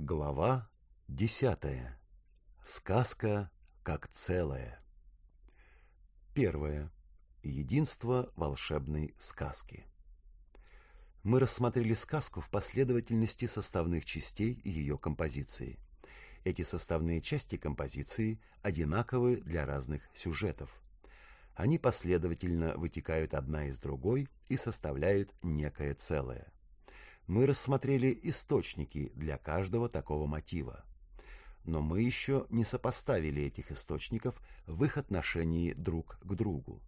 Глава десятая. Сказка как целое. Первое. Единство волшебной сказки. Мы рассмотрели сказку в последовательности составных частей ее композиции. Эти составные части композиции одинаковы для разных сюжетов. Они последовательно вытекают одна из другой и составляют некое целое. Мы рассмотрели источники для каждого такого мотива. Но мы еще не сопоставили этих источников в их отношении друг к другу.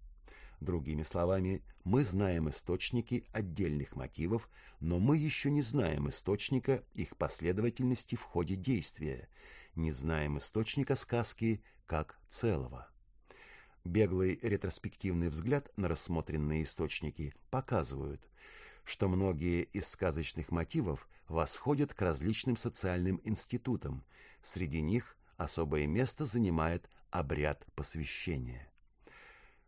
Другими словами, мы знаем источники отдельных мотивов, но мы еще не знаем источника их последовательности в ходе действия, не знаем источника сказки как целого. Беглый ретроспективный взгляд на рассмотренные источники показывают, что многие из сказочных мотивов восходят к различным социальным институтам. Среди них особое место занимает обряд посвящения.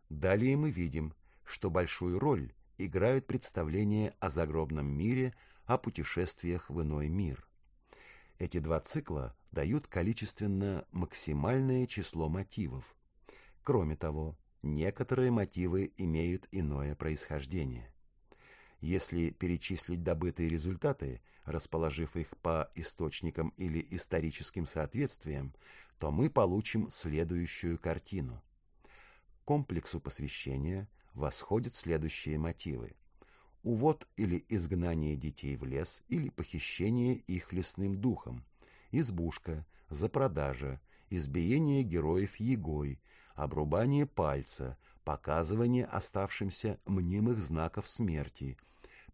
Далее мы видим, что большую роль играют представления о загробном мире, о путешествиях в иной мир. Эти два цикла дают количественно максимальное число мотивов. Кроме того, некоторые мотивы имеют иное происхождение. Если перечислить добытые результаты, расположив их по источникам или историческим соответствиям, то мы получим следующую картину. Комплексу посвящения восходят следующие мотивы. Увод или изгнание детей в лес или похищение их лесным духом, избушка, запродажа, избиение героев егой, обрубание пальца, показывание оставшимся мнимых знаков смерти –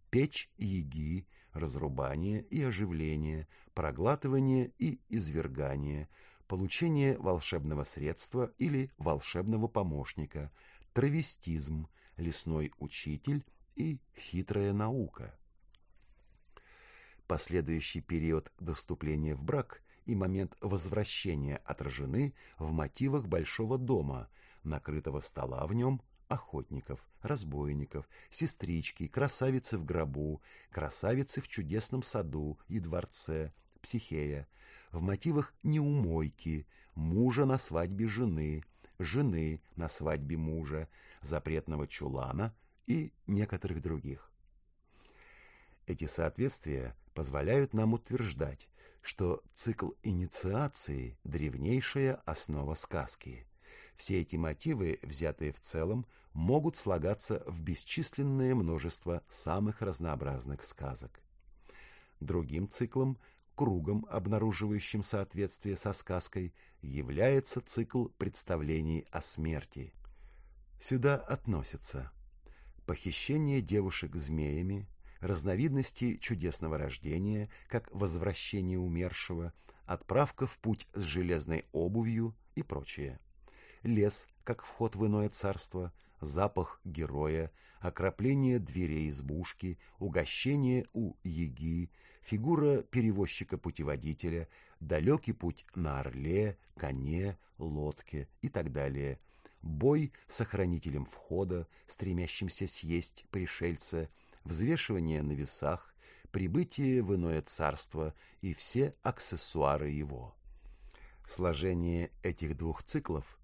печь яги, разрубание и оживление, проглатывание и извергание, получение волшебного средства или волшебного помощника, травестизм, лесной учитель и хитрая наука. Последующий период до вступления в брак и момент возвращения отражены в мотивах большого дома, накрытого стола в нем, охотников, разбойников, сестрички, красавицы в гробу, красавицы в чудесном саду и дворце, психея, в мотивах неумойки, мужа на свадьбе жены, жены на свадьбе мужа, запретного чулана и некоторых других. Эти соответствия позволяют нам утверждать, что цикл инициации – древнейшая основа сказки – все эти мотивы, взятые в целом, могут слагаться в бесчисленное множество самых разнообразных сказок. Другим циклом, кругом, обнаруживающим соответствие со сказкой, является цикл представлений о смерти. Сюда относятся похищение девушек змеями, разновидности чудесного рождения, как возвращение умершего, отправка в путь с железной обувью и прочее лес, как вход в иное царство, запах героя, окропление дверей избушки, угощение у яги, фигура перевозчика-путеводителя, далекий путь на орле, коне, лодке и так далее, бой с охранителем входа, стремящимся съесть пришельца, взвешивание на весах, прибытие в иное царство и все аксессуары его. Сложение этих двух циклов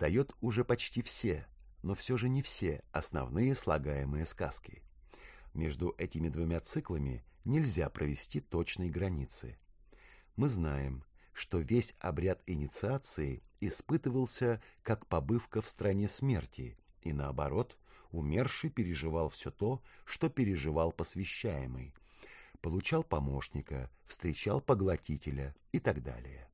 дает уже почти все, но все же не все основные слагаемые сказки. Между этими двумя циклами нельзя провести точной границы. Мы знаем, что весь обряд инициации испытывался как побывка в стране смерти, и наоборот, умерший переживал все то, что переживал посвящаемый, получал помощника, встречал поглотителя и так далее.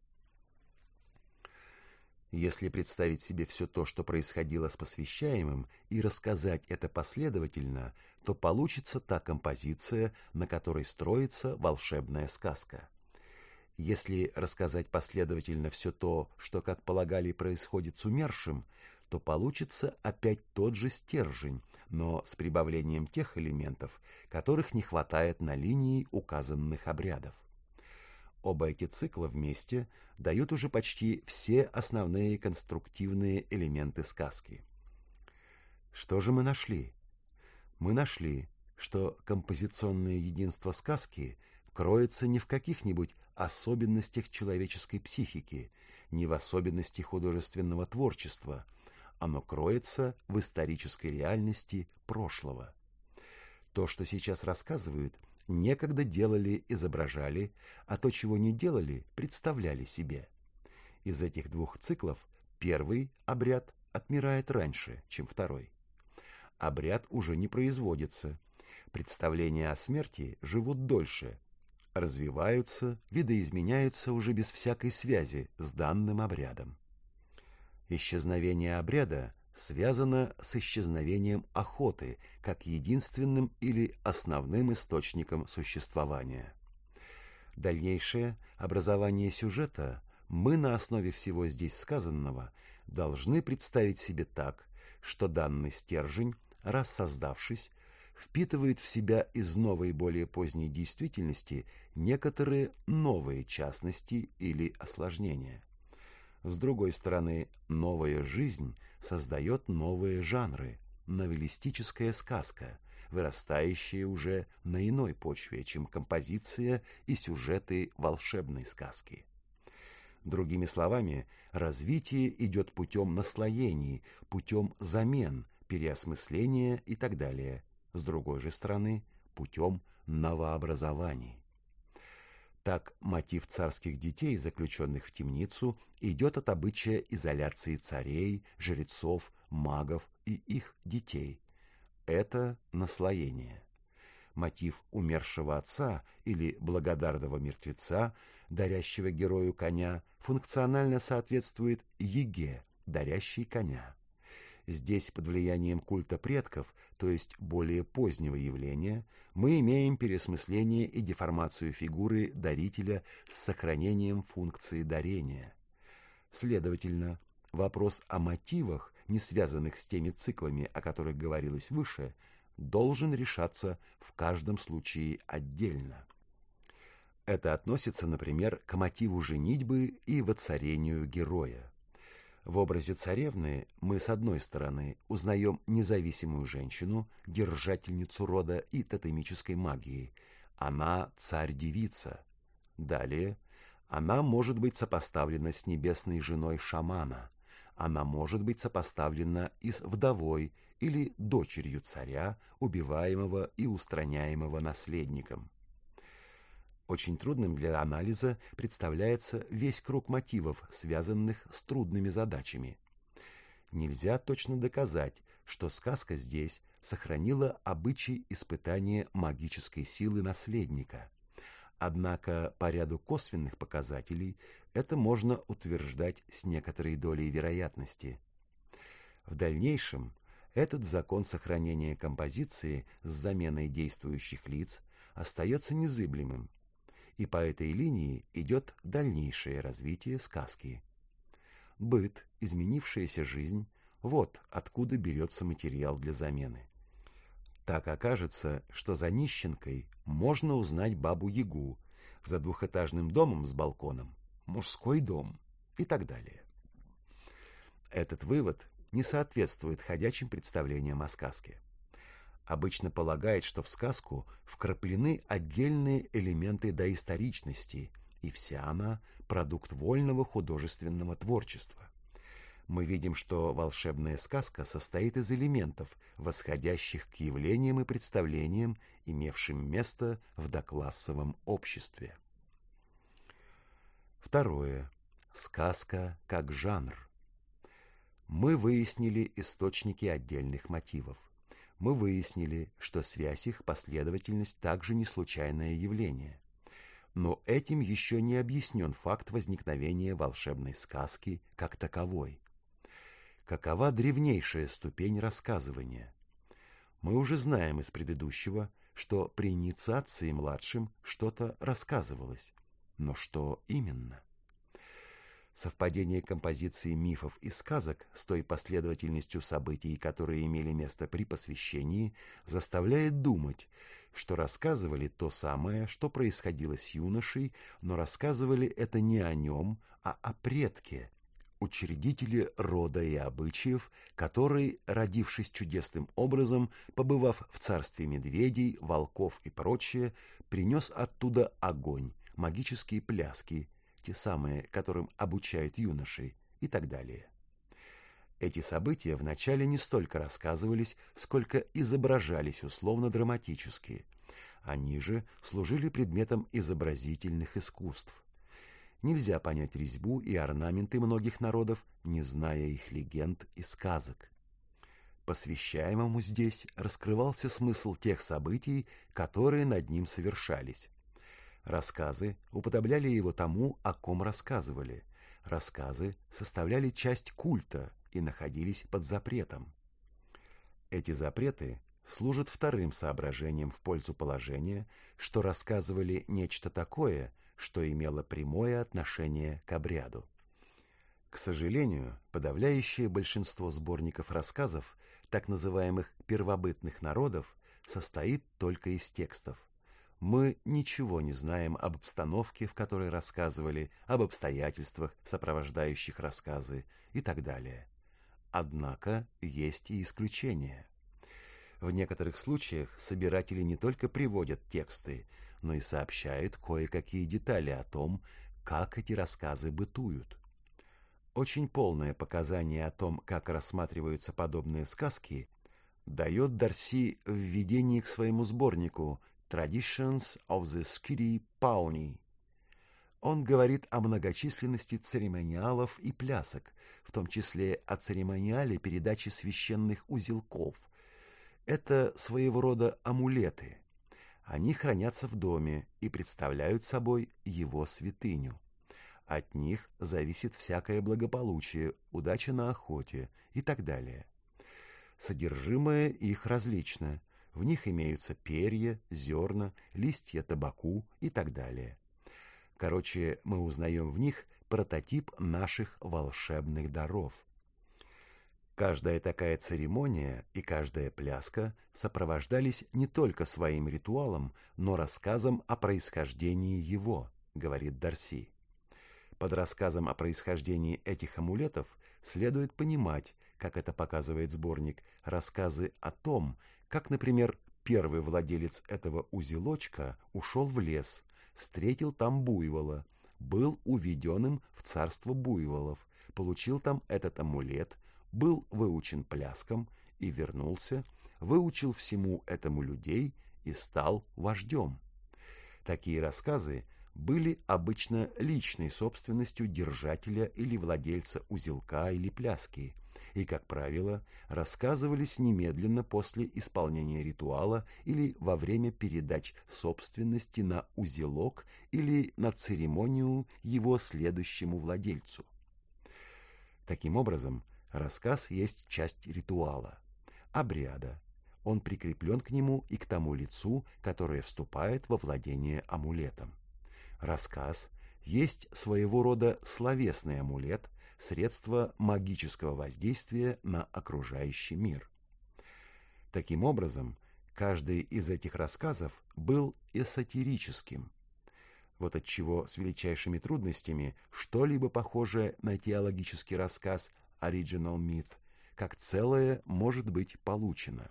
Если представить себе все то, что происходило с посвящаемым, и рассказать это последовательно, то получится та композиция, на которой строится волшебная сказка. Если рассказать последовательно все то, что, как полагали, происходит с умершим, то получится опять тот же стержень, но с прибавлением тех элементов, которых не хватает на линии указанных обрядов. Оба эти цикла вместе дают уже почти все основные конструктивные элементы сказки. Что же мы нашли? Мы нашли, что композиционное единство сказки кроется не в каких-нибудь особенностях человеческой психики, не в особенности художественного творчества. Оно кроется в исторической реальности прошлого. То, что сейчас рассказывают, некогда делали, изображали, а то, чего не делали, представляли себе. Из этих двух циклов первый обряд отмирает раньше, чем второй. Обряд уже не производится. Представления о смерти живут дольше, развиваются, видоизменяются уже без всякой связи с данным обрядом. Исчезновение обряда связано с исчезновением охоты как единственным или основным источником существования. Дальнейшее образование сюжета мы на основе всего здесь сказанного должны представить себе так, что данный стержень, раз создавшись, впитывает в себя из новой более поздней действительности некоторые новые частности или осложнения. С другой стороны, новая жизнь создает новые жанры, новеллистическая сказка, вырастающая уже на иной почве, чем композиция и сюжеты волшебной сказки. Другими словами, развитие идет путем наслоений, путем замен, переосмысления и так далее, с другой же стороны, путем новообразований. Так, мотив царских детей, заключенных в темницу, идет от обычая изоляции царей, жрецов, магов и их детей. Это наслоение. Мотив умершего отца или благодарного мертвеца, дарящего герою коня, функционально соответствует еге, дарящей коня. Здесь под влиянием культа предков, то есть более позднего явления, мы имеем пересмысление и деформацию фигуры дарителя с сохранением функции дарения. Следовательно, вопрос о мотивах, не связанных с теми циклами, о которых говорилось выше, должен решаться в каждом случае отдельно. Это относится, например, к мотиву женитьбы и воцарению героя. В образе царевны мы, с одной стороны, узнаем независимую женщину, держательницу рода и тотемической магии. Она царь-девица. Далее, она может быть сопоставлена с небесной женой шамана. Она может быть сопоставлена и с вдовой или дочерью царя, убиваемого и устраняемого наследником. Очень трудным для анализа представляется весь круг мотивов, связанных с трудными задачами. Нельзя точно доказать, что сказка здесь сохранила обычай испытания магической силы наследника. Однако по ряду косвенных показателей это можно утверждать с некоторой долей вероятности. В дальнейшем этот закон сохранения композиции с заменой действующих лиц остается незыблемым, и по этой линии идет дальнейшее развитие сказки. Быт, изменившаяся жизнь – вот откуда берется материал для замены. Так окажется, что за нищенкой можно узнать бабу-ягу, за двухэтажным домом с балконом – мужской дом и так далее. Этот вывод не соответствует ходячим представлениям о сказке обычно полагает, что в сказку вкраплены отдельные элементы доисторичности, и вся она – продукт вольного художественного творчества. Мы видим, что волшебная сказка состоит из элементов, восходящих к явлениям и представлениям, имевшим место в доклассовом обществе. Второе. Сказка как жанр. Мы выяснили источники отдельных мотивов мы выяснили, что связь их последовательность также не случайное явление. Но этим еще не объяснен факт возникновения волшебной сказки как таковой. Какова древнейшая ступень рассказывания? Мы уже знаем из предыдущего, что при инициации младшим что-то рассказывалось. Но что именно? Совпадение композиции мифов и сказок с той последовательностью событий, которые имели место при посвящении, заставляет думать, что рассказывали то самое, что происходило с юношей, но рассказывали это не о нем, а о предке, учредители рода и обычаев, который, родившись чудесным образом, побывав в царстве медведей, волков и прочее, принес оттуда огонь, магические пляски, те самые, которым обучают юношей, и так далее. Эти события вначале не столько рассказывались, сколько изображались условно-драматически. Они же служили предметом изобразительных искусств. Нельзя понять резьбу и орнаменты многих народов, не зная их легенд и сказок. Посвящаемому здесь раскрывался смысл тех событий, которые над ним совершались. Рассказы уподобляли его тому, о ком рассказывали. Рассказы составляли часть культа и находились под запретом. Эти запреты служат вторым соображением в пользу положения, что рассказывали нечто такое, что имело прямое отношение к обряду. К сожалению, подавляющее большинство сборников рассказов так называемых первобытных народов состоит только из текстов мы ничего не знаем об обстановке, в которой рассказывали, об обстоятельствах, сопровождающих рассказы и так далее. Однако есть и исключения. В некоторых случаях собиратели не только приводят тексты, но и сообщают кое-какие детали о том, как эти рассказы бытуют. Очень полное показание о том, как рассматриваются подобные сказки, дает Дарси в введении к своему сборнику Traditions of the Skiddy Pawnee. Он говорит о многочисленности церемониалов и плясок, в том числе о церемониале передачи священных узелков. Это своего рода амулеты. Они хранятся в доме и представляют собой его святыню. От них зависит всякое благополучие, удача на охоте и так далее. Содержимое их различно – в них имеются перья, зерна, листья табаку и так далее. Короче, мы узнаем в них прототип наших волшебных даров. Каждая такая церемония и каждая пляска сопровождались не только своим ритуалом, но рассказом о происхождении его, говорит Дарси. Под рассказом о происхождении этих амулетов следует понимать, как это показывает сборник, рассказы о том, как, например, первый владелец этого узелочка ушел в лес, встретил там буйвола, был уведенным в царство буйволов, получил там этот амулет, был выучен пляском и вернулся, выучил всему этому людей и стал вождем. Такие рассказы были обычно личной собственностью держателя или владельца узелка или пляски – и, как правило, рассказывались немедленно после исполнения ритуала или во время передач собственности на узелок или на церемонию его следующему владельцу. Таким образом, рассказ есть часть ритуала, обряда. Он прикреплен к нему и к тому лицу, которое вступает во владение амулетом. Рассказ есть своего рода словесный амулет, средство магического воздействия на окружающий мир. Таким образом, каждый из этих рассказов был эсотерическим. Вот отчего с величайшими трудностями что-либо похожее на теологический рассказ Original Myth как целое может быть получено.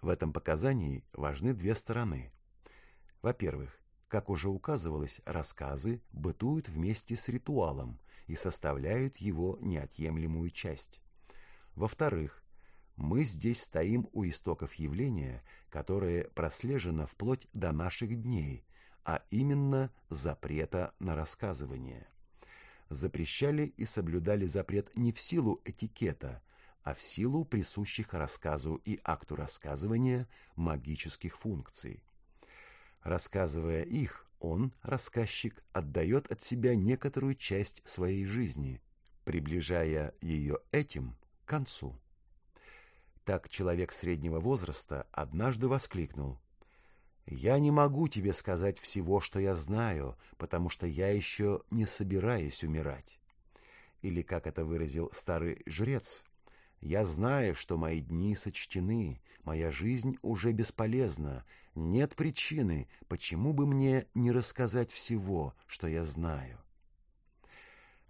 В этом показании важны две стороны. Во-первых, как уже указывалось, рассказы бытуют вместе с ритуалом и составляют его неотъемлемую часть. Во-вторых, мы здесь стоим у истоков явления, которое прослежено вплоть до наших дней, а именно запрета на рассказывание. Запрещали и соблюдали запрет не в силу этикета, а в силу присущих рассказу и акту рассказывания магических функций. Рассказывая их, он, рассказчик, отдает от себя некоторую часть своей жизни, приближая ее этим к концу. Так человек среднего возраста однажды воскликнул. «Я не могу тебе сказать всего, что я знаю, потому что я еще не собираюсь умирать». Или, как это выразил старый жрец, «Я знаю, что мои дни сочтены, моя жизнь уже бесполезна, нет причины, почему бы мне не рассказать всего, что я знаю.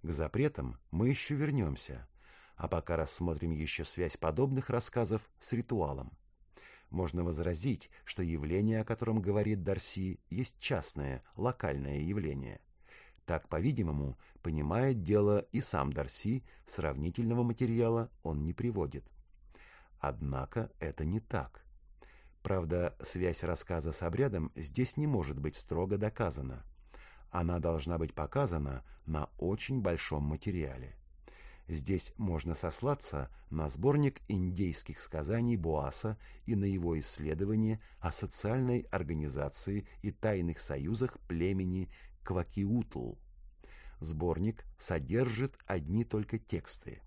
К запретам мы еще вернемся, а пока рассмотрим еще связь подобных рассказов с ритуалом. Можно возразить, что явление, о котором говорит Дарси, есть частное, локальное явление. Так, по-видимому, понимает дело и сам Дарси, сравнительного материала он не приводит. Однако это не так. Правда, связь рассказа с обрядом здесь не может быть строго доказана. Она должна быть показана на очень большом материале. Здесь можно сослаться на сборник индейских сказаний Буаса и на его исследование о социальной организации и тайных союзах племени Квакиутл. Сборник содержит одни только тексты.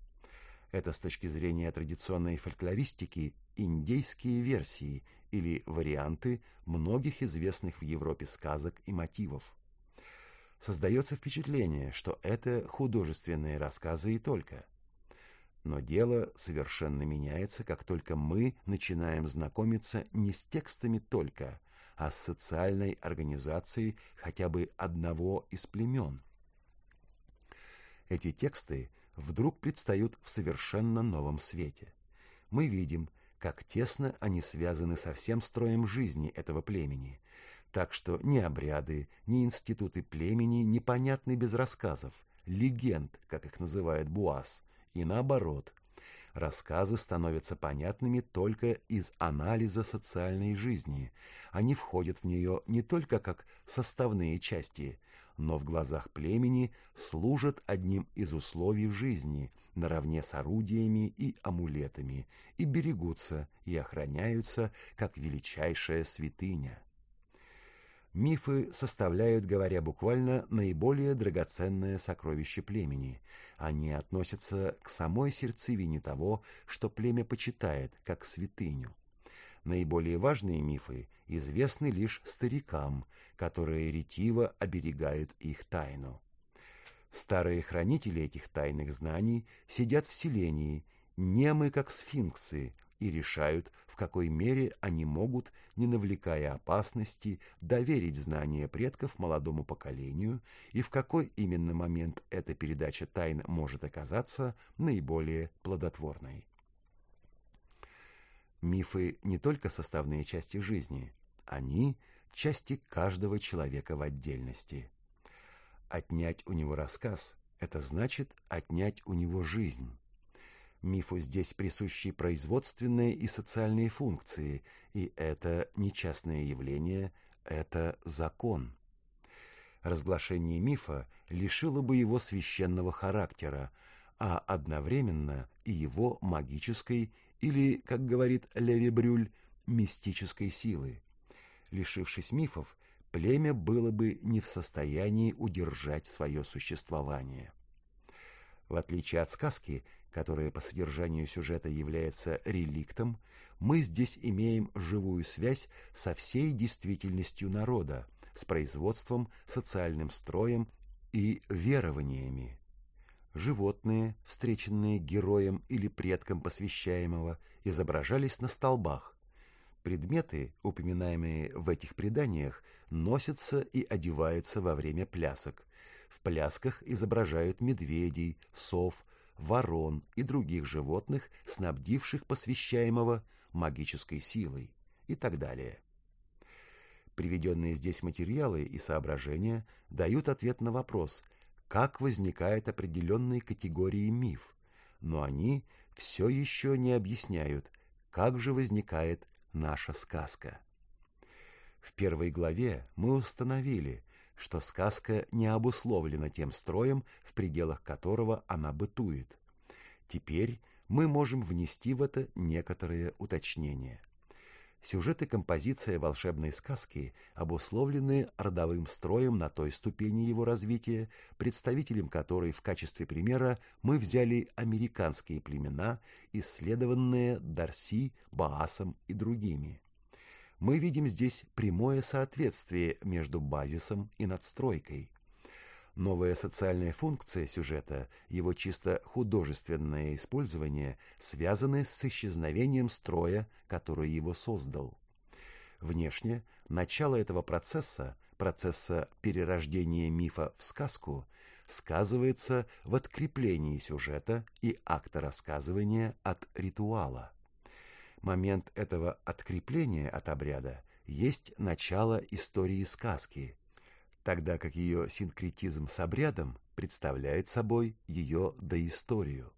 Это с точки зрения традиционной фольклористики индейские версии или варианты многих известных в Европе сказок и мотивов. Создается впечатление, что это художественные рассказы и только. Но дело совершенно меняется, как только мы начинаем знакомиться не с текстами только, а с социальной организацией хотя бы одного из племен. Эти тексты вдруг предстают в совершенно новом свете. Мы видим, как тесно они связаны со всем строем жизни этого племени, так что ни обряды, ни институты племени непонятны без рассказов, легенд, как их называет Буас, и наоборот. Рассказы становятся понятными только из анализа социальной жизни. Они входят в нее не только как составные части, но в глазах племени служат одним из условий жизни, наравне с орудиями и амулетами, и берегутся и охраняются как величайшая святыня. Мифы составляют, говоря буквально, наиболее драгоценное сокровище племени. Они относятся к самой сердцевине того, что племя почитает, как святыню. Наиболее важные мифы известны лишь старикам, которые ретиво оберегают их тайну. Старые хранители этих тайных знаний сидят в селении, немы как сфинксы, и решают, в какой мере они могут, не навлекая опасности, доверить знания предков молодому поколению и в какой именно момент эта передача тайн может оказаться наиболее плодотворной. Мифы не только составные части жизни, они – части каждого человека в отдельности. Отнять у него рассказ – это значит отнять у него жизнь. Мифу здесь присущи производственные и социальные функции, и это не частное явление, это закон. Разглашение мифа лишило бы его священного характера, а одновременно и его магической или, как говорит Леви Брюль, мистической силы. Лишившись мифов, племя было бы не в состоянии удержать свое существование. В отличие от сказки, которая по содержанию сюжета является реликтом, мы здесь имеем живую связь со всей действительностью народа, с производством, социальным строем и верованиями. Животные, встреченные героем или предком посвящаемого, изображались на столбах. Предметы, упоминаемые в этих преданиях, носятся и одеваются во время плясок. В плясках изображают медведей, сов, ворон и других животных, снабдивших посвящаемого магической силой и так далее. Приведенные здесь материалы и соображения дают ответ на вопрос – как возникает определенной категории миф, но они все еще не объясняют, как же возникает наша сказка. В первой главе мы установили, что сказка не обусловлена тем строем, в пределах которого она бытует. Теперь мы можем внести в это некоторые уточнения. Сюжет и композиция волшебной сказки обусловлены родовым строем на той ступени его развития, представителем которой в качестве примера мы взяли американские племена, исследованные Дарси, Баасом и другими. Мы видим здесь прямое соответствие между базисом и надстройкой. Новая социальная функция сюжета, его чисто художественное использование, связаны с исчезновением строя, который его создал. Внешне, начало этого процесса, процесса перерождения мифа в сказку, сказывается в откреплении сюжета и акта рассказывания от ритуала. Момент этого открепления от обряда есть начало истории сказки, тогда как ее синкретизм с обрядом представляет собой ее доисторию.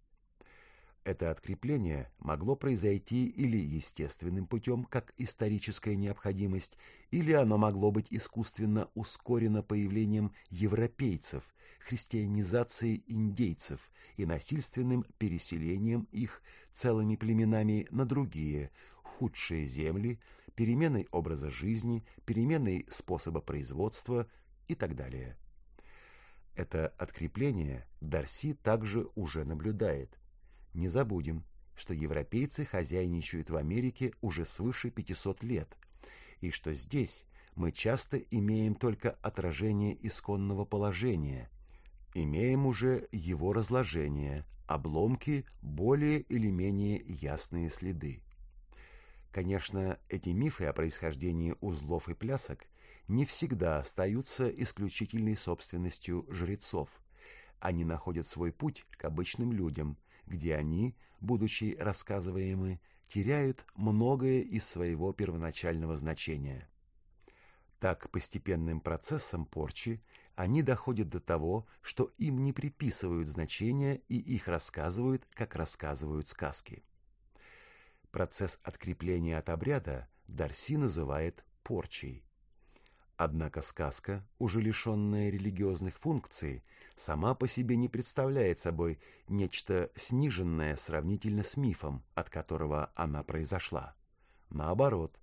Это открепление могло произойти или естественным путем, как историческая необходимость, или оно могло быть искусственно ускорено появлением европейцев, христианизацией индейцев и насильственным переселением их целыми племенами на другие, худшие земли, переменой образа жизни, переменой способа производства и так далее. Это открепление Дарси также уже наблюдает. Не забудем, что европейцы хозяйничают в Америке уже свыше 500 лет, и что здесь мы часто имеем только отражение исконного положения, имеем уже его разложение, обломки, более или менее ясные следы. Конечно, эти мифы о происхождении узлов и плясок не всегда остаются исключительной собственностью жрецов. Они находят свой путь к обычным людям, где они, будучи рассказываемы, теряют многое из своего первоначального значения. Так, постепенным процессом порчи они доходят до того, что им не приписывают значения и их рассказывают, как рассказывают сказки. Процесс открепления от обряда Дарси называет порчей. Однако сказка, уже лишенная религиозных функций, сама по себе не представляет собой нечто сниженное сравнительно с мифом, от которого она произошла. Наоборот,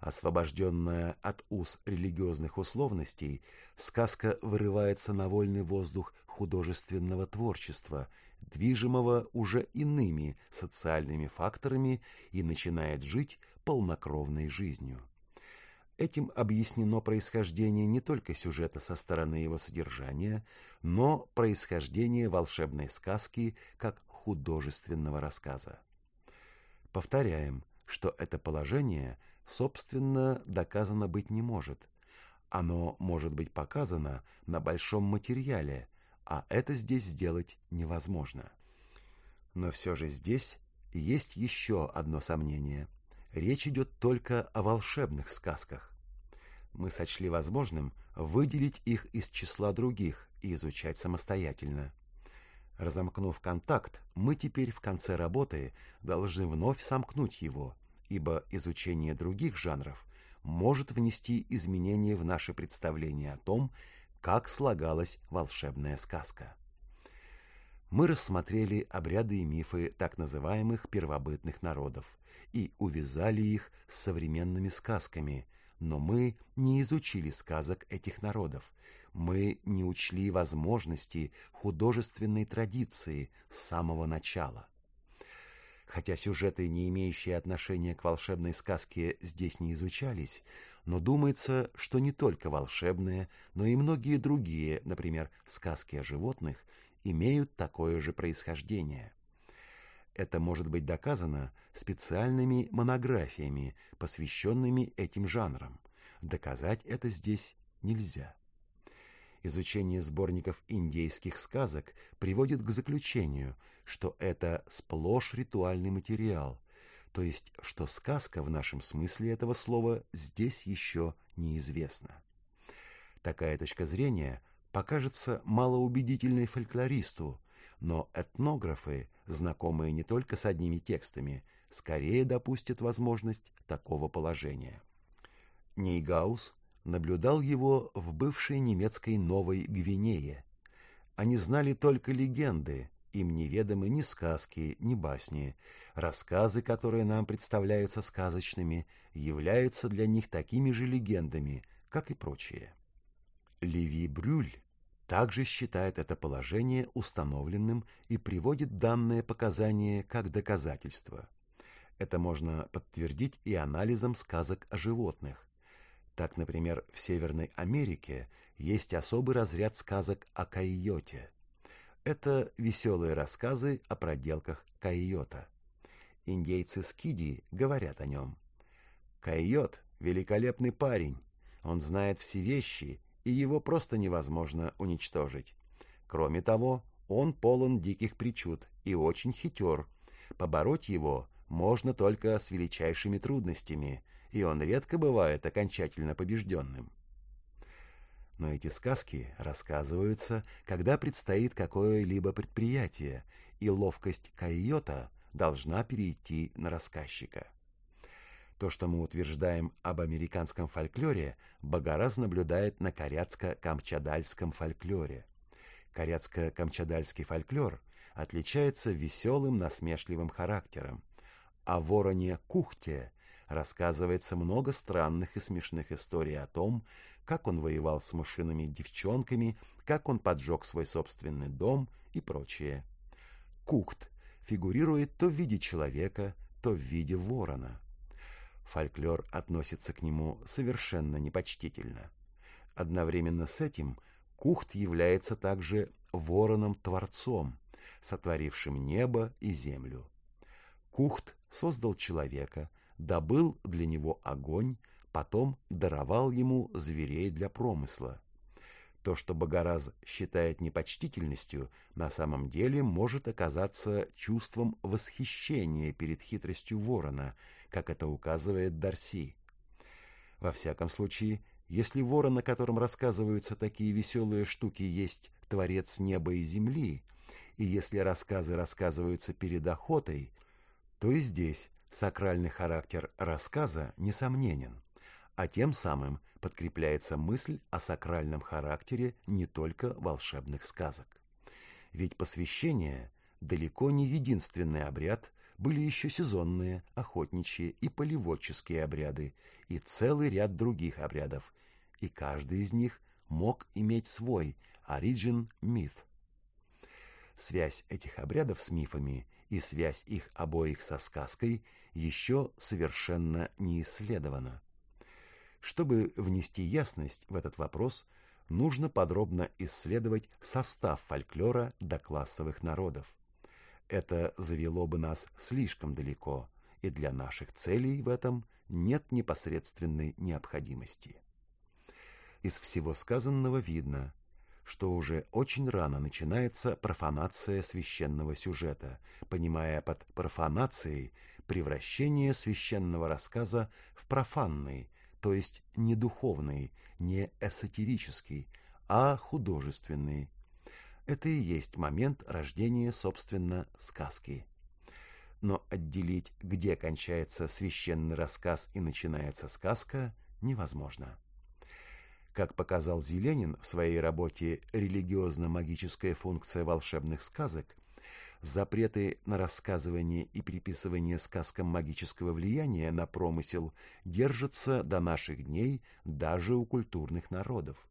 освобожденная от уз религиозных условностей, сказка вырывается на вольный воздух художественного творчества, движимого уже иными социальными факторами и начинает жить полнокровной жизнью. Этим объяснено происхождение не только сюжета со стороны его содержания, но происхождение волшебной сказки как художественного рассказа. Повторяем, что это положение, собственно, доказано быть не может. Оно может быть показано на большом материале, а это здесь сделать невозможно. Но все же здесь есть еще одно сомнение. Речь идет только о волшебных сказках мы сочли возможным выделить их из числа других и изучать самостоятельно. Разомкнув контакт, мы теперь в конце работы должны вновь сомкнуть его, ибо изучение других жанров может внести изменения в наше представление о том, как слагалась волшебная сказка. Мы рассмотрели обряды и мифы так называемых первобытных народов и увязали их с современными сказками – но мы не изучили сказок этих народов, мы не учли возможности художественной традиции с самого начала. Хотя сюжеты, не имеющие отношения к волшебной сказке, здесь не изучались, но думается, что не только волшебные, но и многие другие, например, сказки о животных, имеют такое же происхождение. Это может быть доказано специальными монографиями, посвященными этим жанрам. Доказать это здесь нельзя. Изучение сборников индейских сказок приводит к заключению, что это сплошь ритуальный материал, то есть что сказка в нашем смысле этого слова здесь еще неизвестна. Такая точка зрения покажется малоубедительной фольклористу, но этнографы знакомые не только с одними текстами, скорее допустят возможность такого положения. Нейгаус наблюдал его в бывшей немецкой Новой Гвинее. Они знали только легенды, им неведомы ни сказки, ни басни. Рассказы, которые нам представляются сказочными, являются для них такими же легендами, как и прочие. Леви Брюль также считает это положение установленным и приводит данное показание как доказательство. Это можно подтвердить и анализом сказок о животных. Так, например, в Северной Америке есть особый разряд сказок о койоте. Это веселые рассказы о проделках койота. Индейцы Скиди говорят о нем. Койот – великолепный парень. Он знает все вещи и его просто невозможно уничтожить. Кроме того, он полон диких причуд и очень хитер. Побороть его можно только с величайшими трудностями, и он редко бывает окончательно побежденным. Но эти сказки рассказываются, когда предстоит какое-либо предприятие, и ловкость койота должна перейти на рассказчика. То, что мы утверждаем об американском фольклоре, Богораз наблюдает на коряцко-камчадальском фольклоре. Коряцко-камчадальский фольклор отличается веселым насмешливым характером, а вороне Кухте рассказывается много странных и смешных историй о том, как он воевал с мышиными девчонками, как он поджег свой собственный дом и прочее. Кухт фигурирует то в виде человека, то в виде ворона. Фольклор относится к нему совершенно непочтительно. Одновременно с этим Кухт является также вороном-творцом, сотворившим небо и землю. Кухт создал человека, добыл для него огонь, потом даровал ему зверей для промысла. То, что Богораз считает непочтительностью, на самом деле может оказаться чувством восхищения перед хитростью ворона, как это указывает Дарси. Во всяком случае, если ворон, о котором рассказываются такие веселые штуки, есть творец неба и земли, и если рассказы рассказываются перед охотой, то и здесь сакральный характер рассказа несомненен, а тем самым подкрепляется мысль о сакральном характере не только волшебных сказок. Ведь посвящение далеко не единственный обряд, были еще сезонные, охотничьи и полеводческие обряды и целый ряд других обрядов, и каждый из них мог иметь свой origin миф. Связь этих обрядов с мифами и связь их обоих со сказкой еще совершенно не исследована. Чтобы внести ясность в этот вопрос, нужно подробно исследовать состав фольклора до классовых народов. Это завело бы нас слишком далеко, и для наших целей в этом нет непосредственной необходимости. Из всего сказанного видно, что уже очень рано начинается профанация священного сюжета, понимая под профанацией превращение священного рассказа в профанный, то есть не духовный, не эсотерический, а художественный. Это и есть момент рождения, собственно, сказки. Но отделить, где кончается священный рассказ и начинается сказка, невозможно. Как показал Зеленин в своей работе «Религиозно-магическая функция волшебных сказок», запреты на рассказывание и приписывание сказкам магического влияния на промысел держатся до наших дней даже у культурных народов.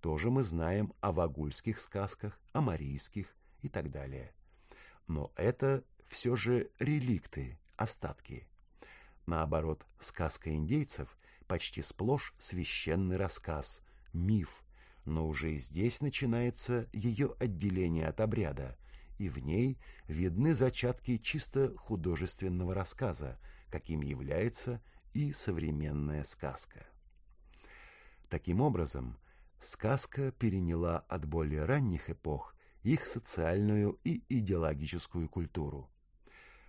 Тоже мы знаем о вагульских сказках, о марийских и так далее. Но это все же реликты, остатки. Наоборот, сказка индейцев почти сплошь священный рассказ, миф, но уже и здесь начинается ее отделение от обряда – и в ней видны зачатки чисто художественного рассказа, каким является и современная сказка. Таким образом, сказка переняла от более ранних эпох их социальную и идеологическую культуру.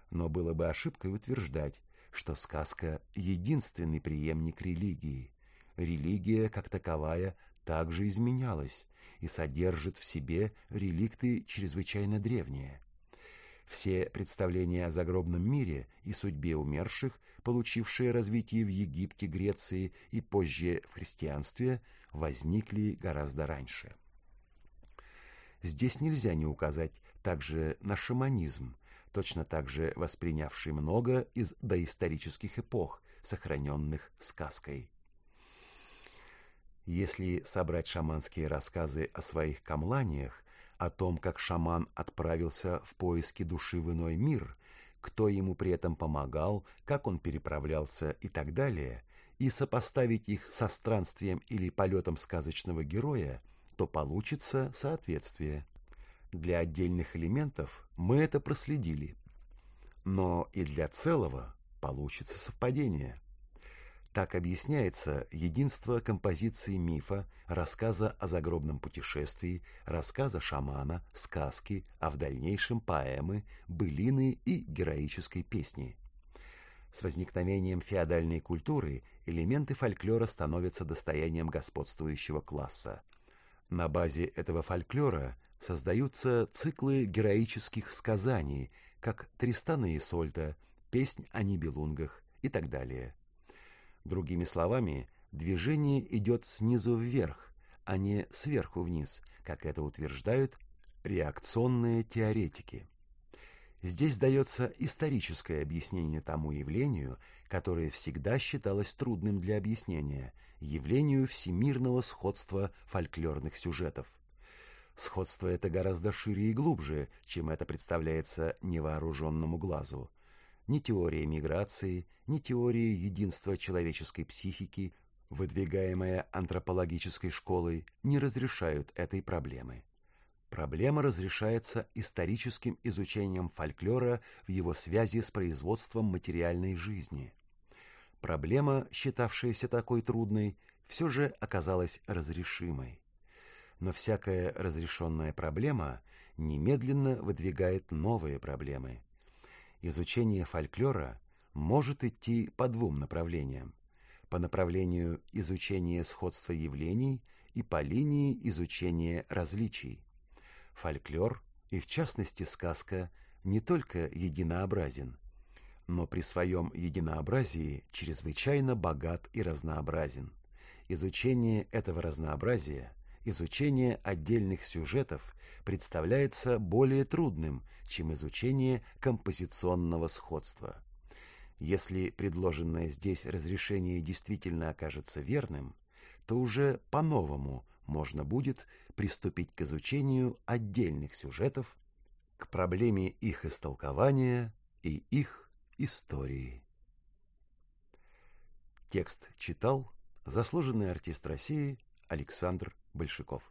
Но было бы ошибкой утверждать, что сказка – единственный преемник религии. Религия, как таковая, также изменялась, и содержит в себе реликты чрезвычайно древние. Все представления о загробном мире и судьбе умерших, получившие развитие в Египте, Греции и позже в христианстве, возникли гораздо раньше. Здесь нельзя не указать также на шаманизм, точно так же воспринявший много из доисторических эпох, сохраненных сказкой. Если собрать шаманские рассказы о своих камланиях, о том, как шаман отправился в поиски души в иной мир, кто ему при этом помогал, как он переправлялся и так далее, и сопоставить их со странствием или полетом сказочного героя, то получится соответствие. Для отдельных элементов мы это проследили, но и для целого получится совпадение. Так объясняется единство композиции мифа, рассказа о загробном путешествии, рассказа шамана, сказки, а в дальнейшем поэмы, былины и героической песни. С возникновением феодальной культуры элементы фольклора становятся достоянием господствующего класса. На базе этого фольклора создаются циклы героических сказаний, как «Тристана и Сольта», «Песнь о Нибелунгах» и так далее. Другими словами, движение идет снизу вверх, а не сверху вниз, как это утверждают реакционные теоретики. Здесь дается историческое объяснение тому явлению, которое всегда считалось трудным для объяснения, явлению всемирного сходства фольклорных сюжетов. Сходство это гораздо шире и глубже, чем это представляется невооруженному глазу. Ни теория миграции, ни теория единства человеческой психики, выдвигаемая антропологической школой, не разрешают этой проблемы. Проблема разрешается историческим изучением фольклора в его связи с производством материальной жизни. Проблема, считавшаяся такой трудной, все же оказалась разрешимой. Но всякая разрешенная проблема немедленно выдвигает новые проблемы. Изучение фольклора может идти по двум направлениям. По направлению изучения сходства явлений и по линии изучения различий. Фольклор, и в частности сказка, не только единообразен, но при своем единообразии чрезвычайно богат и разнообразен. Изучение этого разнообразия, изучение отдельных сюжетов представляется более трудным, чем изучение композиционного сходства. Если предложенное здесь разрешение действительно окажется верным, то уже по-новому можно будет приступить к изучению отдельных сюжетов, к проблеме их истолкования и их истории. Текст читал заслуженный артист России Александр Большаков.